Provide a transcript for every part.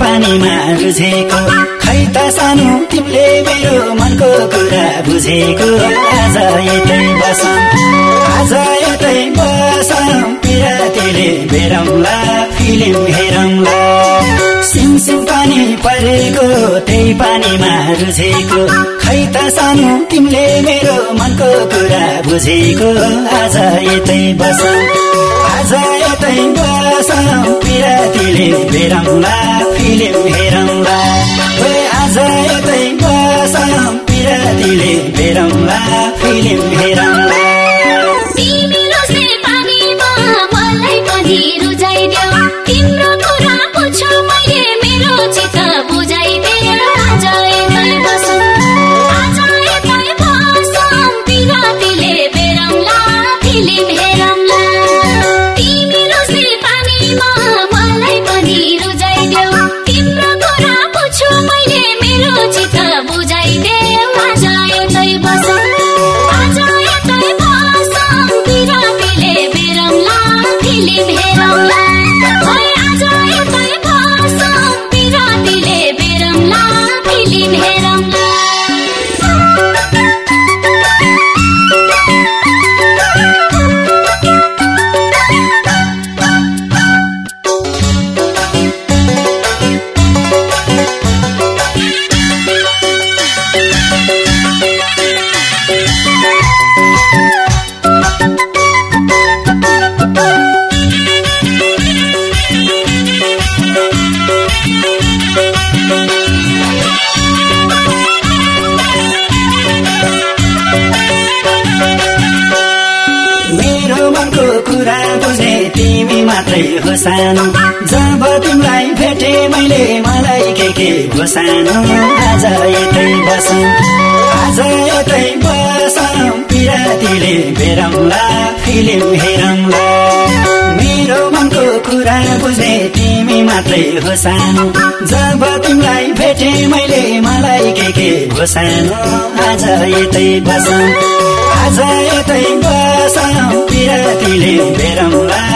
पानीमा रुझेको। खै त सानो तिमीले मेरो मनको कुरा बुझेको। आज यतै बसौँ आज यतै बसौँ। पिरातीले बेरौँला फिल्म हेरौँला। सिमसिम पानी परेको त्यही पानीमा रुझेको। खै त सानो तिमीले मेरो मनको कुरा बुझेको। आज यतै बसौँ आज यतै बसौँ। फिल्म हेरौँला आज यतै बसौँ पिरातीले बेरौँला मेरो चित्त तिमी मात्रै हो सानो। जब तिमीलाई भेटे मैले मलाई के के हो सानो। आज यतै बसौँ। आज यतै बसौँ। पिरातीले बेरौँला फिल्म हेरौँला। मेरो मनको कुरा बुझ्ने तिमी मात्रै हो सानो। जब तिमीलाई भेटे मैले मलाई के के हो सानो। आज यतै बसौँ। आज यतै बसौँ। पिरातीले बेरौँला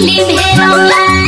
फिल्म हेरौँला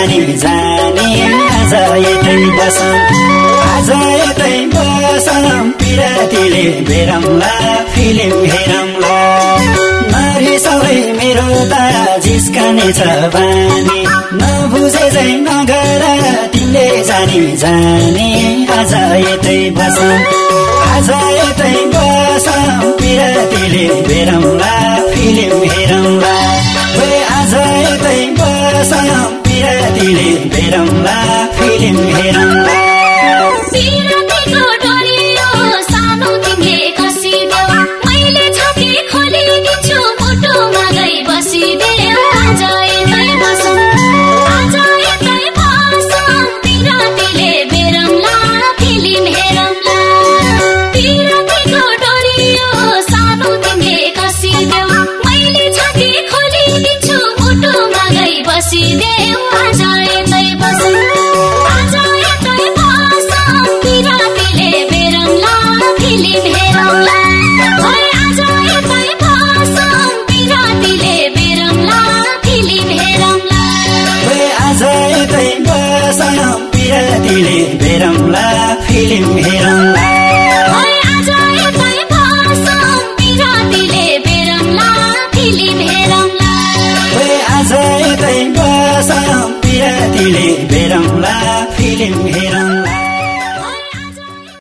तिमीले जानी आज यतै बसौँ। आज यतै बसौँ पिरातीले बेरौँला फिल्म नारी सबै मेरो त जिस्कने छ बानी। नबुझे चाहिँ नगर तिमीले जानी जाने आज यतै बसौँ। आज यतै बसौँ पिरातीले बेरौँला पिरातीले बेरौँला फिल्म हेरौँला तिमीले कसिदेऊ